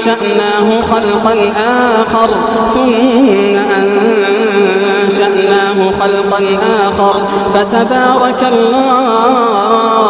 أنشأناه خلقا آخر ثم أنشأناه خلقا آخر. فتبارك الله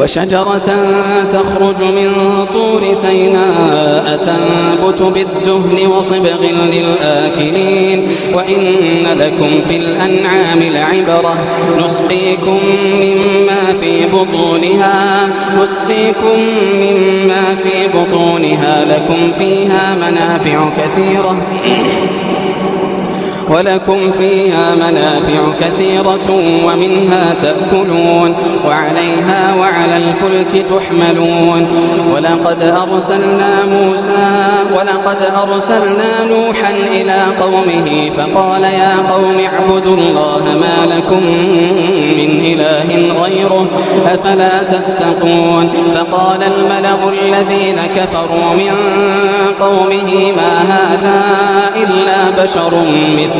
وشجرة تخرج من طور سيناء تنبت بالدهن وصبغ للآكلين. وإن لكم في الأنعام لعبرة. نسقيكم مما في بطونها. نسقيكم مما في بطونها. لكم فيها منافع كثيرة. ولكم فيها منافع كثيرة ومنها تأكلون وعليها وعلى الفلك تحملون ولقد أرسلنا موسى ولقد أرسلنا نوحا إلى قومه فقال يا قوم اعبدوا الله ما لكم من إله غيره أفلا تتقون فقال الملأ الذين كفروا من قومه ما هذا إلا بشر مثل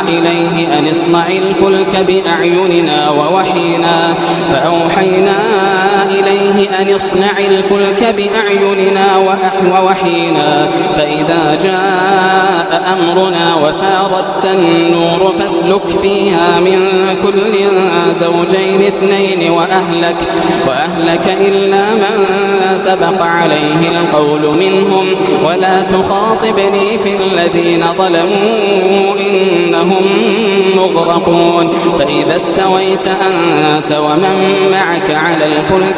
إليه أن اصنع الفلك بأعيننا ووحينا فأوحينا إليه أن اصنع الفلك بأعيننا ووحينا فإذا جاء أمرنا وفارت النور فاسلك فيها من كل زوجين اثنين وأهلك وأهلك إلا من سبق عليه القول منهم. ولا تخاطبني في الذين ظلموا إنهم مغرقون. فإذا استويت أنت ومن معك على الفلك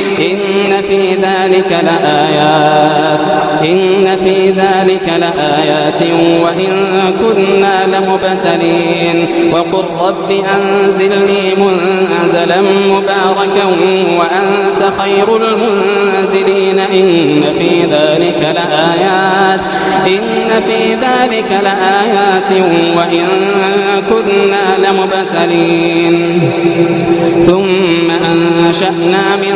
إن في ذلك لآيات إن في ذلك لآيات وإن كنا لمبتلين. وقل رب أنزلني منزلا مباركا وأنت خير المنزلين. إن في ذلك لآيات إن في ذلك لآيات وإن كنا لمبتلين. ثم أنشأنا من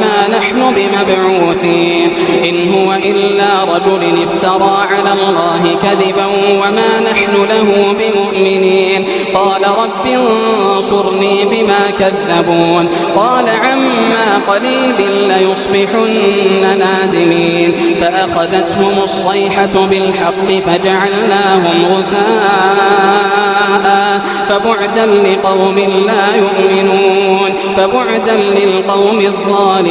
نحن بمبعوثين. إن هو إلا رجل افترى على الله كذبا وما نحن له بمؤمنين. قال رب انصرني بما كذبون. قال عما قليل ليصبحن نادمين. فأخذتهم الصيحة بالحق فجعلناهم غثاء. فبعدا لقوم لا يؤمنون. فبعدا للقوم الظالمين.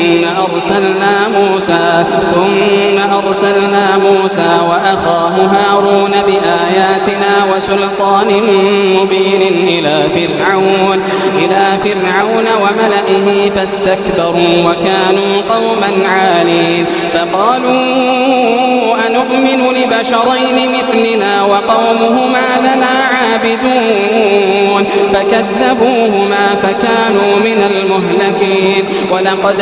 أرسلنا موسى ثم أرسلنا موسى وأخاه هارون بآياتنا وسلطان مبين إلى فرعون إلى فرعون وملئه فاستكبروا وكانوا قوما عالين. فقالوا أنؤمن لبشرين مثلنا وقومهما لنا عابدون؟ فكذبوهما فكانوا من المهلكين. ولقد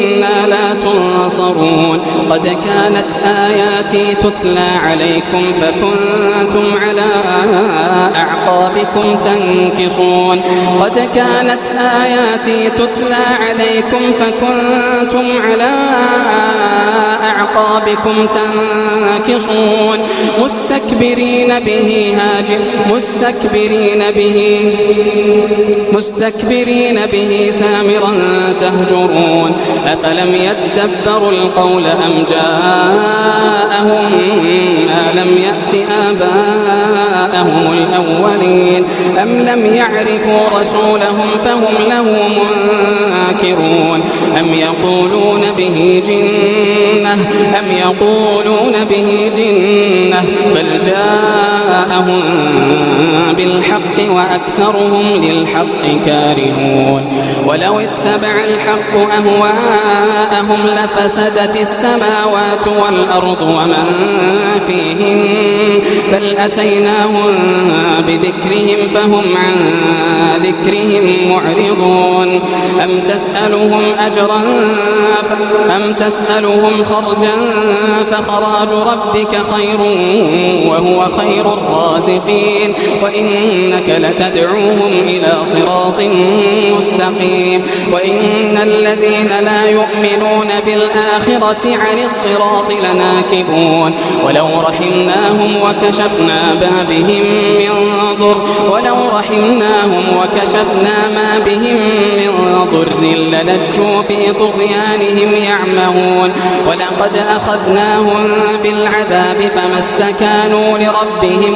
لا تنصرون. قد كانت آياتي تتلى عليكم فكنتم على أعقابكم تنكصون. قد كانت آياتي تتلى عليكم فكنتم على أعقابكم تنكصون. مستكبرين به هاجر مستكبرين به مستكبرين به سامرا تهجرون. أفلم يدبروا القول أم جاءهم ما لم يأت آباءهم الأولين أم لم يعرفوا رسولهم فهم له منكرون أم يقولون به جنة أم يقولون به جنة بل جاءهم بالحق وأكثرهم للحق كارهون. ولو اتبع الحق أهواءهم لفسدت السماوات والأرض ومن فيهن. بل أتيناهم بذكرهم فهم عن ذكرهم معرضون. أم تسألهم أجرا أم تسألهم خرجا فخراج ربك خير وهو خير الرازقين وإنك لتدعوهم إلى صراط مستقيم وإن الذين لا يؤمنون بالآخرة عن الصراط لناكبون ولو رحمناهم وكشفنا ما بهم من ضر ولو رحمناهم وكشفنا ما بهم من ضر لنجوا في طغيانهم يعمهون ولقد أخذناهم بالعذاب فما استكانوا لربهم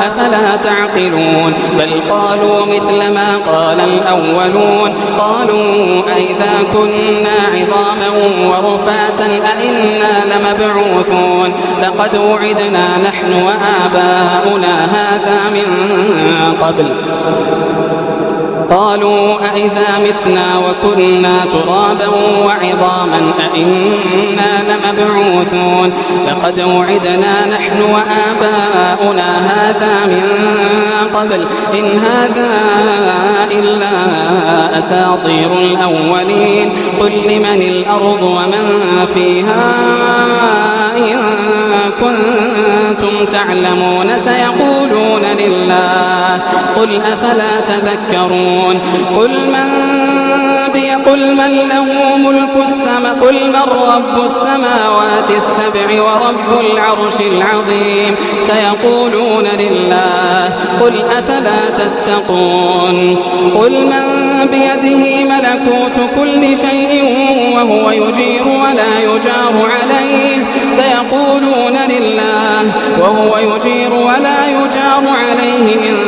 أفلا تعقلون؟ بل قالوا مثل ما قال الأولون. قالوا أئذا كنا عظاما ورفاتا أئنا لمبعوثون. لقد وعدنا نحن وآباؤنا هذا من قبل. قالوا أئذا متنا وكنا ترابا وعظاما أئنا لمبعوثون لقد وعدنا نحن وآباؤنا هذا من قبل إن هذا إلا أساطير الأولين قل لمن الأرض ومن فيها إن كنتم تعلمون سيقولون لله قل أفلا تذكرون قل من قل من له ملك السماء قل من رب السماوات السبع ورب العرش العظيم سيقولون لله قل أفلا تتقون قل من بيده ملكوت كل شيء وهو يجير ولا يجار عليه سيقولون لله وهو يجير ولا يجار عليه إن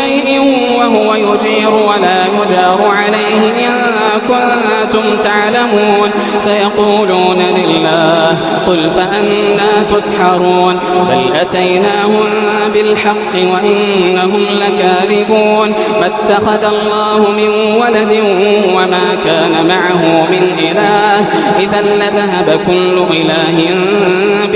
وهو يجير ولا يجار عليه إن كنتم تعلمون. سيقولون لله قل فأنا تسحرون. بل أتيناهم بالحق وإنهم لكاذبون. ما اتخذ الله من ولد وما كان معه من إله. إذا لذهب كل إله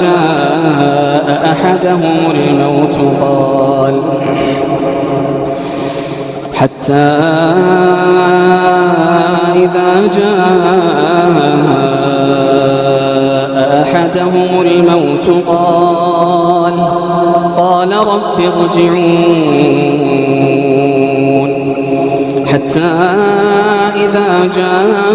جاء أحدهم الموت قال حتى إذا جاء أحدهم الموت قال قال رب ارجعون حتى إذا جاء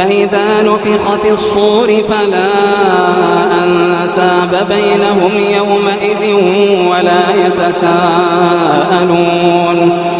فإذا نفخ في الصور فلا أنساب بينهم يومئذ ولا يتساءلون.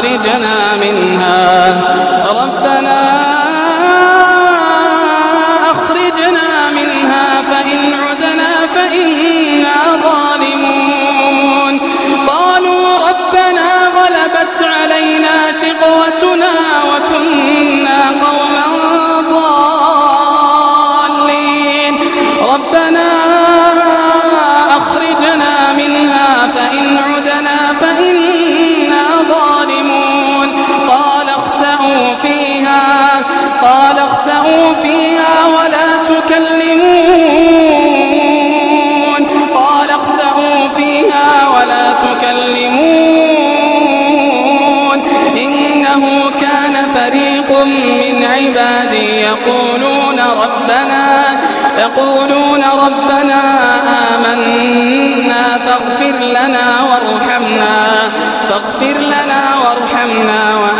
أخرجنا منها. ربنا تدخلوا فيها ولا تكلمون. قال اخسعوا فيها ولا تكلمون. إنه كان فريق من عبادي يقولون ربنا يقولون ربنا آمنا فاغفر لنا وارحمنا فاغفر لنا وارحمنا وأنت